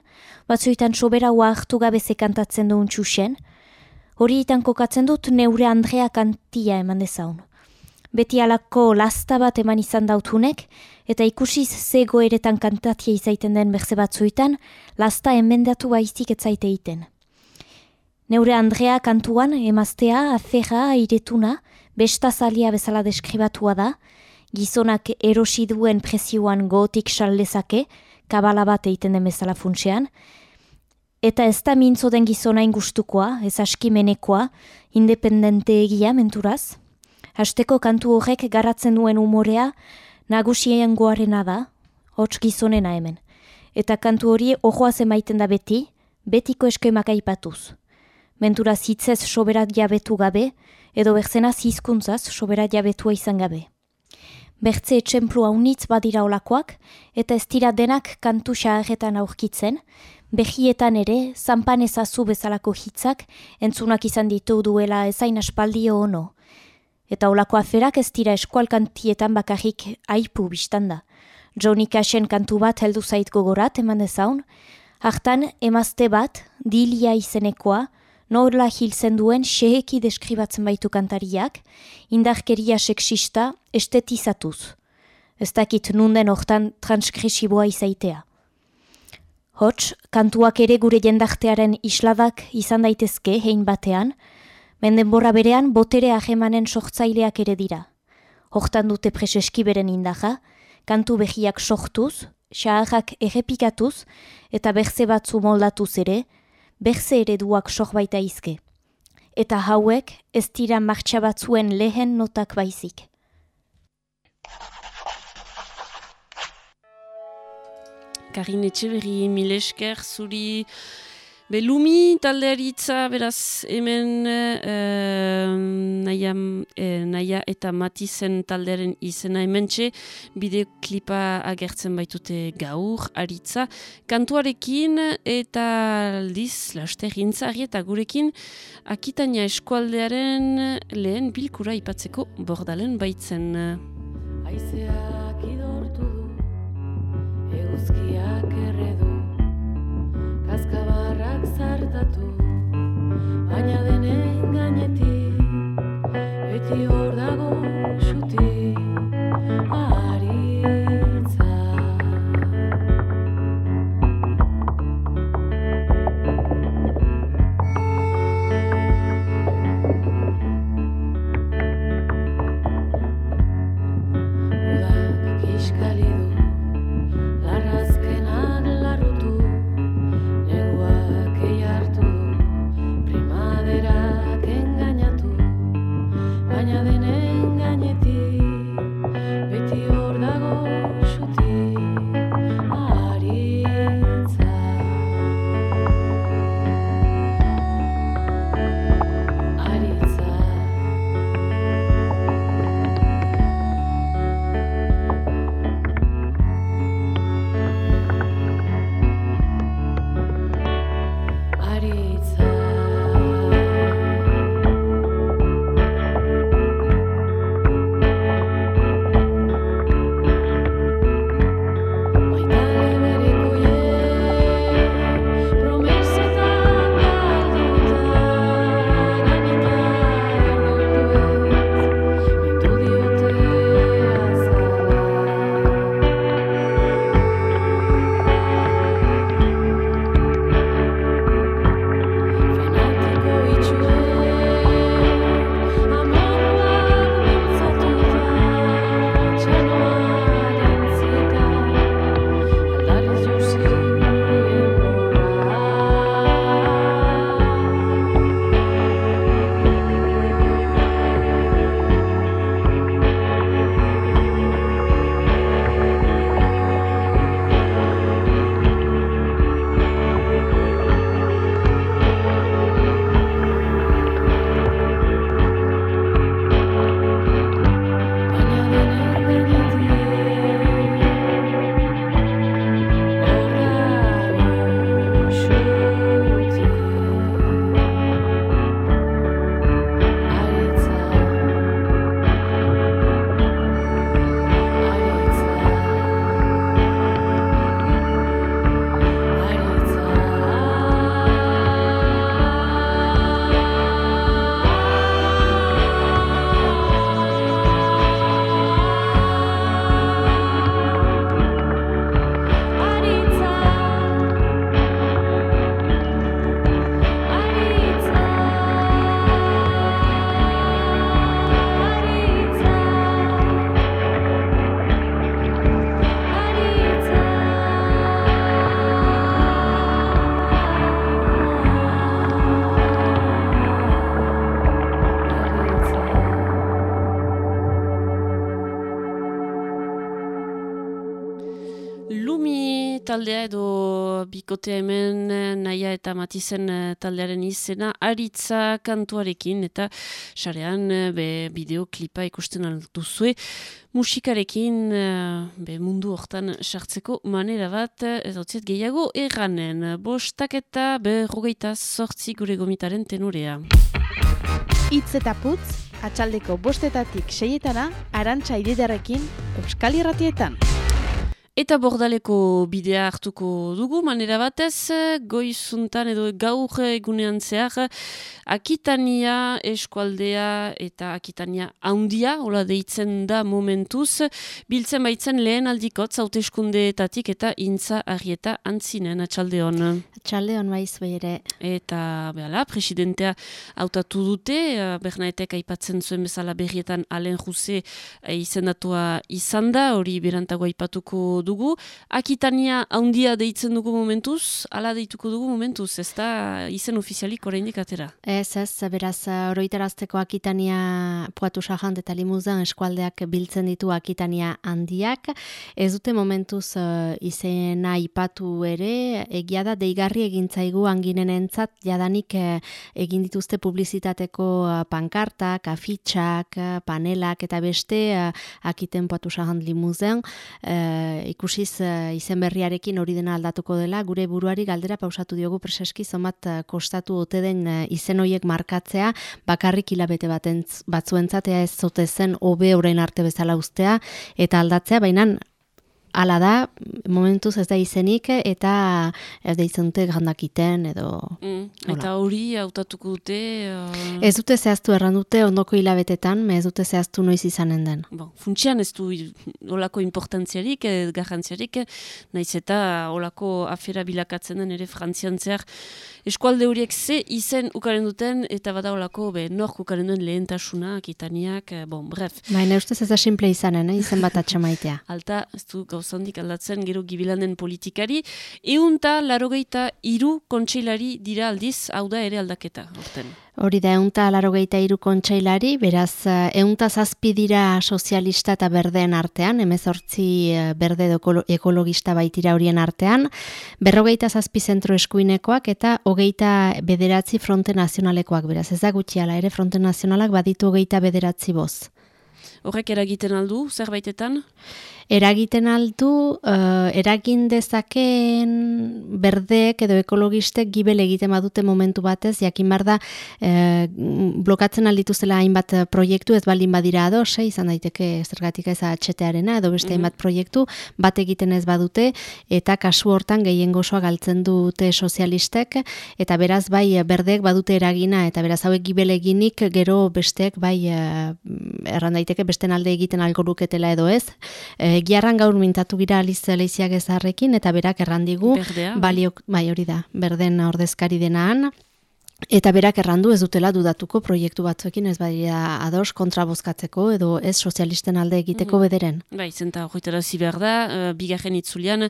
batzuetan soberaua hartu gabeze kantatzen duen txusen, horietan kokatzen dut neure Andrea kantia eman dezaun. Beti alako lasta bat eman izan dautunek, eta ikusiz zego eretan kantatia izaiten den berze batzuetan, lasta emendatu baizik etzaite iten. Neure Andrea kantuan emaztea aferra airetuna, bestazalia bezala deskribatua da, gizonak erosi duen presioan gotik saldezake, kabala bat egiten den bezala funtsean, eta ez da mintzo den gizona ingustukoa, ez askimenekoa, independente egia menturaz. Hasteko kantu horrek garatzen duen umorea, nagusien goarena da, hots gizonena hemen. Eta kantu hori ojoaz emaiten da beti, betiko eskemak aipatuz mentura hitzez soberat jabetu gabe, edo berzena hizkuntzaz soberat jabetua izan gabe. Bertze etxemplu haunitz badira olakoak, eta ez dira denak kantu xaharretan aurkitzen, behietan ere, zanpan ezazu bezalako hitzak, entzunak izan ditu duela ezain aspaldio ono. Eta olako aferak ez dira eskualkantietan bakarrik aipu biztanda. Johnny Cashen kantu bat heldu zait gogorat eman dezaun, hartan emazte bat, dilia izenekoa, norla hilzen duen seheki deskribatzen baitu kantariak, indarkeria seksista estetizatuz. Ez dakit nunden hortan transkresiboa izaitea. Hots, kantuak ere gure jendartearen isladak izan daitezke hein batean, mendenborra berean botere ahemanen sortzaileak ere dira. Hortan dute preseski beren indaja, kantu behiak sortuz, xaharrak errepikatuz eta berze batzu moldatuz ere, berze ereduak sok baita izke. Eta hauek ez dira martxa batzuen lehen notak baizik. Karin Etxeberri, Milesker, zuri Belumi taldearitza, beraz, hemen uh, naia, eh, naia eta matizen taldearen izena hementxe, bideoklipa agertzen baitute gaur, aritza, kantuarekin eta aldiz, laster gintzari eta gurekin, akitania eskualdearen lehen bilkura ipatzeko bordalen baitzen. Aizeak idortu du, eguzkiak zartatu, baina denen gainetik, beti hor dago xuti, taldea edo bikotea hemen eh, naia eta matizen eh, taldearen izena aritza kantuarekin eta sarean eh, be, bideoklipa ikusten alduzue musikarekin be, mundu hortan sartzeko manera bat ez dutziet gehiago erranen. Bostak eta berrogeita sortzi gure gomitaren tenorea. Itz eta putz, atxaldeko bostetatik seietana, arantxa ididarekin, Euskal Irratietan. Eta bordaleko bidea hartuko dugu, manera batez, goizuntan edo gaur egunean zehar, Akitania eskualdea eta Akitania haundia, hola deitzen da momentuz, biltzen baitzen lehen aldikot hauteskundeetatik eta intza arrieta antzinen, atxaldeon. Atxaldeon baiz ere. Eta, behala, presidentea hautatu dute, Bernaetek aipatzen zuen bezala berrietan Alen Juse izendatua izan da, hori berantago aipatuko dugu. Akitania haundia deitzen dugu momentuz, ala deituko dugu momentuz, ez da izen ofizialik oraindik atera. Ez, ez, beraz, oroitarazteko Akitania puatu sajant eta limuzan eskualdeak biltzen ditu Akitania handiak. Ez dute momentuz uh, izena aipatu ere, egia da deigarri egintzaigu anginen entzat, jadanik eh, egin dituzte publizitateko uh, pankartak, afitxak, uh, panelak eta beste uh, akiten puatu sajant limuzen. Uh, ikusiz uh, izen berriarekin hori dena aldatuko dela, gure buruari galdera pausatu diogu preseski zomat uh, kostatu ote den uh, izen hoiek markatzea, bakarrik hilabete batentz, batzuentzatea ez zote zen hobe orain arte bezala ustea eta aldatzea, baina Hala da, momentuz ez da izenik eta ez da izen dute gandakiten edo... Mm, eta hori hautatuko dute... Uh... Ez dute zehaztu erran dute ondoko hilabetetan, me ez dute zehaztu noiz izanen den. Bon, funtsian ez du olako importantziarik, eh, garrantziarik, naiz eta olako afera bilakatzen den ere frantzian zehar eskualde horiek ze izen ukaren duten eta bada olako be, nork ukaren duen lehentasuna, akitaniak, bon, bref. Baina ustez ez da simple izanen, eh? izen bat atxamaitea. Alta, ez du gauzandik aldatzen gero gibilanen politikari, eunta larogeita iru kontseilari dira aldiz, hau da ere aldaketa, orten. Hori da, eunta larogeita iru kontseilari, beraz, eunta zazpi dira sozialista eta berdeen artean, emezortzi berde edo ekologista baitira horien artean, berrogeita zazpi zentro eskuinekoak eta hogeita bederatzi fronte nazionalekoak, beraz, ez da gutxiala ere fronte nazionalak baditu hogeita bederatzi boz. Horrek eragiten aldu, zerbaitetan? Eragiten aldu, uh, eragin dezakeen berdeek edo ekologistek gibel egiten badute momentu batez, jakin bar da uh, blokatzen aldituzela hainbat proiektu ez baldin badira ados, eh, izan daiteke zergatik ez atxetearena edo beste hainbat proiektu, bat egiten ez badute, eta kasu hortan gehien gozoa galtzen dute sozialistek, eta beraz bai berdeek badute eragina, eta beraz hauek gibel eginik gero besteek bai uh, erran daiteke besten alde egiten algoruketela edo ez, Egiarran gaur mintatu gira Aliz Leiziak ezarrekin eta berak errandigu baliok, bai hori da, berden ordezkari denaan. Eta berak errandu ez dutela dudatuko proiektu batzuekin ez badira ados kontrabozkatzeko edo ez sozialisten alde egiteko Mhm. bederen. Bai, zenta horretara ziber da, uh, bigarren itzulian, uh,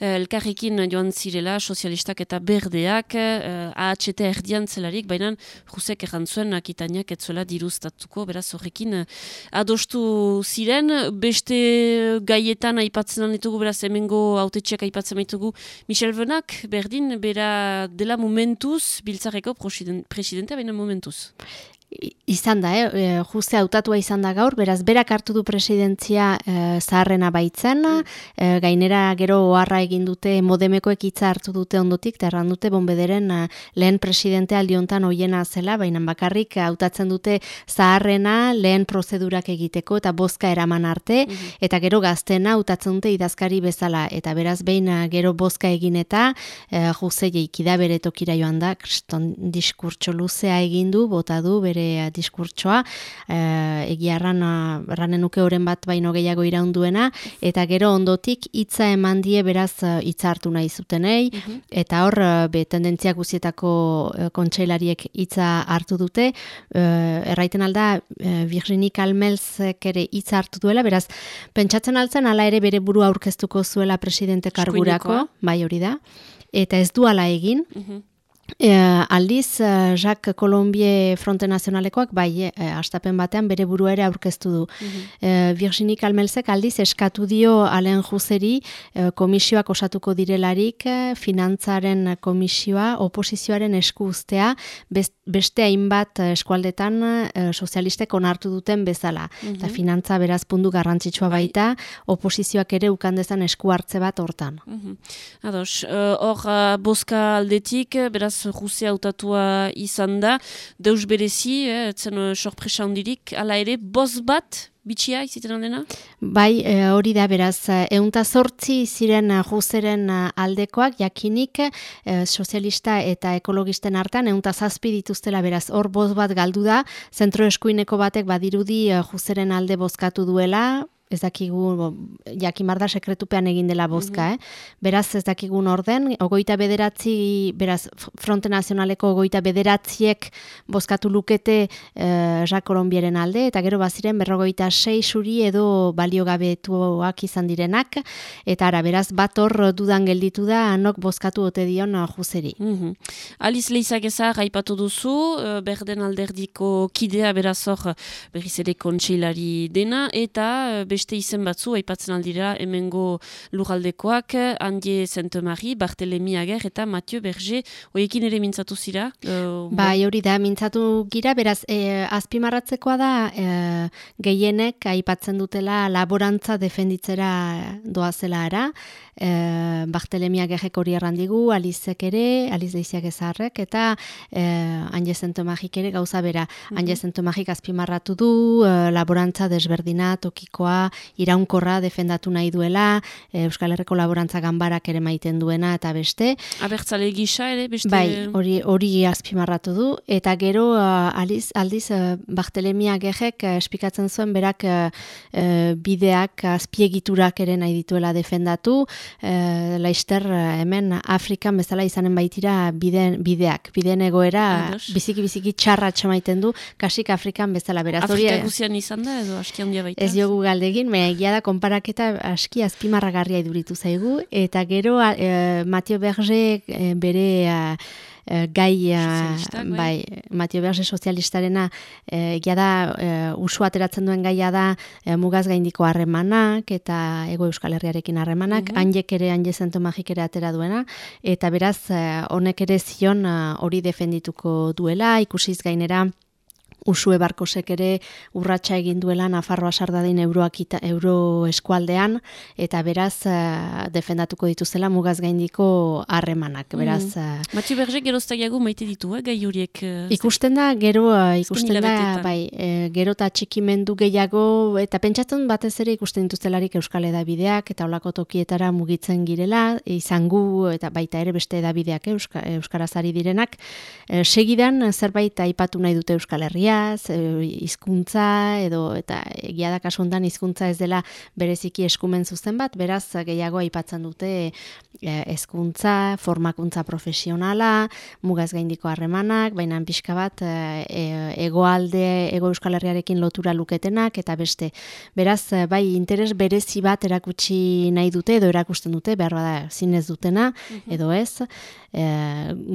elkarrekin joan zirela sozialistak eta berdeak, uh, AHT erdian zelarik, baina Jusek errantzuen akitaniak etzuela diruztatuko, beraz horrekin uh, adostu ziren, beste gaietan aipatzen ditugu, beraz hemengo autetxeak aipatzen baitugu, Michel Benak, berdin, bera dela momentuz, biltzareko presiden- presidentea, baina momentuz. Izan da, eh? e, juste hautatua izan da gaur, beraz berak hartu du presidentzia e, zaharrena baitzen, e, gainera gero oharra egin dute modemekoek hitza hartu dute ondotik, eta erran dute bonbederen e, lehen presidente aldiontan hoiena zela, baina bakarrik hautatzen dute zaharrena lehen prozedurak egiteko eta bozka eraman arte, eta gero gaztena hautatzen dute idazkari bezala, eta beraz behin e, gero bozka egin eta e, juse jeikida bere tokira joan da, kriston diskurtso luzea egin du, bota du bere eh, diskurtsoa, e, egia erran, eh, nuke oren bat baino gehiago iraunduena, eta gero ondotik hitza eman die beraz eh, hitza hartu nahi zutenei, eta hor eh, be tendentzia guzietako eh, kontseilariek hitza hartu dute, eh, erraiten alda eh, Virginie Calmelzek ere hitza hartu duela, beraz pentsatzen altzen hala ere bere burua aurkeztuko zuela presidente kargurako, bai hori da, eta ez du hala egin, E, aldiz, eh, Jacques Colombie Fronte Nazionalekoak, bai, e, astapen batean bere burua ere aurkeztu du. E, Virginie Kalmelzek aldiz eskatu dio Alen Juzeri e, komisioak osatuko direlarik finantzaren komisioa oposizioaren esku uztea best- beste hainbat eh, eskualdetan e, sozialistek onartu duten bezala. Eta Mhm. finantza beraz pundu garrantzitsua baita, oposizioak ere ukandezan esku hartze bat hortan. Mhm. Ados, eh, hor uh, boska aldetik, eh, Rusia hautatua izan da, deus berezi, eh, etzen uh, sorpresa hondirik, ala ere, boz bat, bitxia iziten aldena? Bai, e, hori da beraz, eunta sortzi ziren eh, juzeren eh, aldekoak, jakinik e, sozialista eta ekologisten hartan, eunta zazpi dituztela beraz, hor boz bat galdu da, zentro eskuineko batek badirudi eh, juzeren alde bozkatu duela, ez dakigu, bo, jakin bar da sekretupean egin dela bozka, eh? Beraz, ez dakigun orden, ogoita bederatzi, beraz, Fronte Nazionaleko ogoita bederatziek bozkatu lukete eh, Jacques Colombieren alde, eta gero baziren berrogoita sei suri edo baliogabetuak izan direnak, eta ara, beraz, bat hor dudan gelditu da, anok bozkatu ote dion eh, juzeri. Mhm. Aliz leizak ezar aipatu duzu, eh, berden alderdiko kidea beraz hor berriz ere kontseilari dena, eta eh, beste izen batzu aipatzen aldira hemengo lurraldekoak, Andie Sainte-Marie, Barthelemy Ager eta Mathieu Berger, hoiekin ere mintzatu zira? Eh, Bai, hori da, mintzatu gira, beraz, e, azpimarratzekoa da, e, gehienek aipatzen dutela laborantza defenditzera doazela ara, e, Bartelemia gerrek hori errandigu, Alizek ere, Aliz Leiziak ezarrek, eta e, Anje Zentomagik ere gauza bera. Mhm. Anje Zentomagik azpimarratu du, e, laborantza desberdina, tokikoa, iraunkorra defendatu nahi duela, e, Euskal Herriko laborantza ganbarak ere maiten duena, eta beste. Abertzale gisa ere, beste... Bai, hori hori azpimarratu du eta gero uh, aliz, aldiz uh, Bartelemia Gerrek espikatzen zuen berak bideak azpiegiturak ere nahi dituela defendatu laister hemen Afrikan bezala izanen baitira bideen, bideak bideen egoera Ados. biziki biziki txarra txamaiten du kasik Afrikan bezala beraz Afrika guzian izan da edo aski handia baita? Ez diogu galdegin, baina egia da konparaketa aski azpimarragarria iduritu zaigu, eta gero e, Mathieu Berger e, bere a, e, gai, a, bai. Mathieu Berger sozialistarena e, egia da e, usu ateratzen duen gaia da e, mugaz gaindiko harremanak eta ego euskal herriarekin harremanak, Mhm. hanjek ere, hanje zentu magik ere atera duena, eta beraz honek ere zion hori defendituko duela, ikusiz gainera, Usue Barkosek ere urratsa egin duela Nafarroa sardadin euroak ita, euro eskualdean eta beraz eh, defendatuko dituzela mugaz gaindiko harremanak. Beraz Mhm. Mathieu Berger geroztagiago maite ditu, eh, gai horiek... eh, Ikusten da, gero ikusten da, bai, e, gero eta txikimendu gehiago, eta pentsatzen batez ere ikusten dituztelarik Euskal Edabideak, eta olako tokietara mugitzen girela, izangu, eta baita ere beste edabideak, eh, Euska, Euskaraz ari direnak, e, segidan zerbait aipatu nahi dute Euskal Herriaz, e, hizkuntza edo, eta egia da kasu honetan hizkuntza ez dela bereziki eskumen zuzen bat, beraz gehiago aipatzen dute e, hezkuntza, formakuntza profesionala, mugaz gaindiko harremanak, baina pixka bat e, e, egoalde, ego euskal herriarekin lotura luketenak, eta beste. Beraz, e, bai, interes berezi bat erakutsi nahi dute, edo erakusten dute, behar bada zinez dutena, edo ez, e,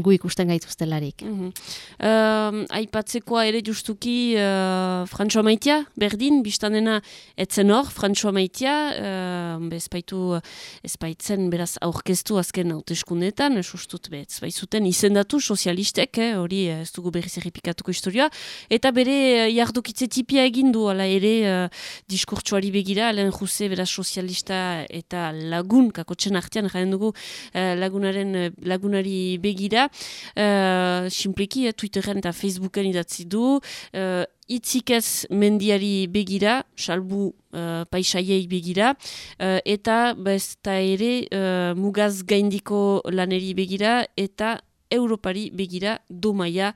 gu ikusten gaituztelarik. Mhm. Um, aipatzekoa ere justuki uh, Frantxoa Maitia, berdin, biztanena etzen hor, Frantxoa Maitia, uh, ezpaitu, ezpaitzen beraz aurkeztu azken hauteskundeetan, sustut be, ez baizuten izendatu sozialistek, eh, hori eh, ez dugu berriz errepikatuko historia, eta bere eh, jardukitze tipia egin du, ala ere uh, diskurtsuari begira, lehen juse beraz sozialista eta lagun, kakotzen artean, jaren dugu eh, lagunaren, eh, lagunari begira, uh, simpleki, eh, Twitteren eta Facebooken idatzi du, uh, itzik ez mendiari begira, salbu uh, paisaiei begira, uh, eta besta ere uh, mugaz gaindiko laneri begira, eta Europari begira domaia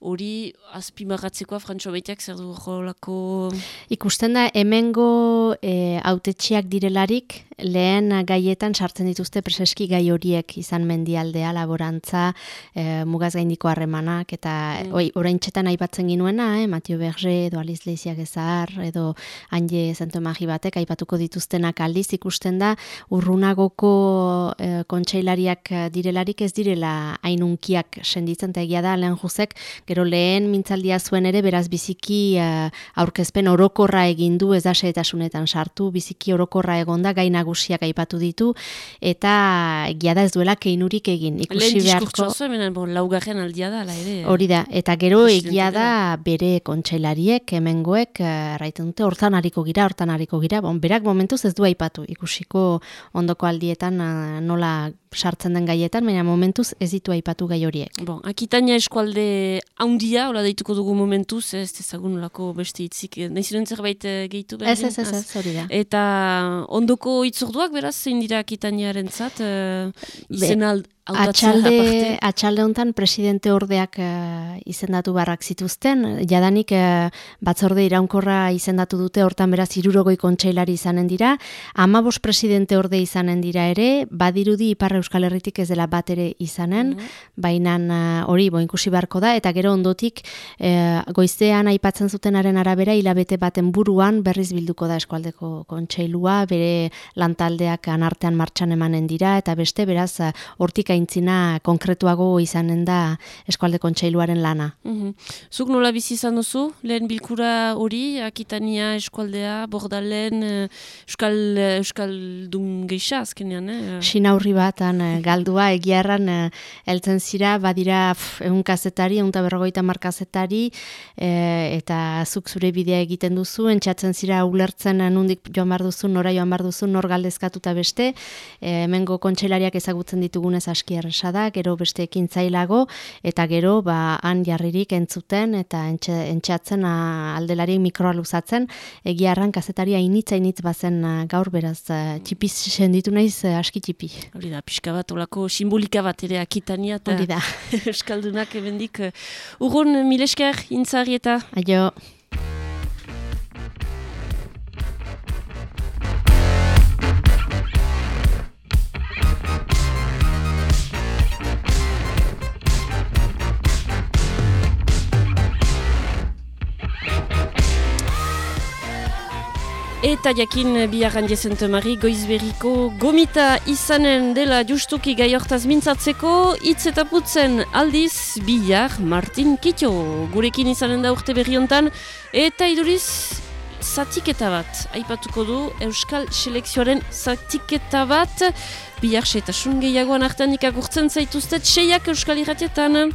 hori azpimarratzekoa Frantxo Baitiak zer du jolako... Ikusten da, hemengo e, autetxiak direlarik, lehen gaietan sartzen dituzte preseski gai horiek izan mendialdea, laborantza, e, mugaz gaindiko harremanak, eta Mm. oi, orain txetan aipatzen ginuena, eh, Mathieu Berger, edo Aliz Leiziak ezar, edo Anje Zentomagi batek aipatuko dituztenak aldiz. Ikusten da, urrunagoko e, kontseilariak direlarik ez direla hain unkiak senditzen, eta egia da lehen juzek, gero lehen mintzaldia zuen ere, beraz biziki uh, aurkezpen orokorra egin du, ez da sartu, biziki orokorra egonda, gai nagusiak aipatu ditu, eta egia da ez duela keinurik egin. Ikusi Lehen beharko, benen, bon, laugarren aldia da, ere. Hori da, eta gero egia da bere kontseilariek, hemengoek, eh, erraiten dute, hortan hariko gira, hortan hariko gira, bon, berak momentuz ez du aipatu, ikusiko ondoko aldietan eh, nola sartzen den gaietan, baina momentuz ez ditu aipatu gai horiek. Bon, Akitania eskualde haundia, hola deituko dugu momentuz, ez ezagun olako beste hitzik. Nahi ziren zerbait eh, gehitu behar? Ez, ez, ez, ez, hori da. Eta ondoko itzorduak beraz, zein dira Akitaniaren zat, uh, izen ald, Atxalde, atxalde hontan presidente ordeak eh, izendatu barrak zituzten, jadanik eh, batzorde iraunkorra izendatu dute, hortan beraz irurogoi kontseilari izanen dira, amabos presidente orde izanen dira ere, badirudi Ipar Euskal Herritik ez dela bat ere izanen, baina hori bo ikusi beharko da, eta gero ondotik eh, goizean aipatzen zutenaren arabera, hilabete baten buruan berriz bilduko da eskualdeko kontseilua, bere lantaldeak anartean martxan emanen dira, eta beste beraz hortik aintzina konkretuago izanen da eskualde kontseiluaren lana. Mhm. Zuk nola bizi izan duzu, lehen bilkura hori, Akitania eskualdea, bordalen, eh, euskal, eh, euskaldun geixa azkenean, eh? Sinaurri batan galdua egiarran heltzen zira badira pf, ehun kazetari, ehun eta berrogeita hamar kazetari eh, eta zuk zure bidea egiten duzu, entxatzen zira ulertzen eh, nundik joan bar duzu, nora joan bar duzu, nor galdezkatuta beste, eh, hemengo kontseilariak ezagutzen ditugunez aski erresa da, gero beste ekintzailago eta gero ba han jarririk entzuten eta entxatzen a, aldelarik mikroa luzatzen, egiarran kazetaria initz ainitz bazen gaur beraz a, txipi senditu naiz aski txipi. Hori da, pixka bat, olako simbolika bat ere Akitania eta Hori da. euskaldunak ebendik. eh, Urrun, milesker, intzari eta... Aio. Eta jakin biharran jezentemari goizberriko gomita izanen dela justuki gai hortaz mintzatzeko hitz eta putzen aldiz bihar Martin Kitto gurekin izanen da urte berri hontan eta iduriz zatiketa bat aipatuko du Euskal Selekzioaren zatiketa bat bihar setasun gehiagoan artean ikagurtzen zaituztet seiak Euskal Irratietan.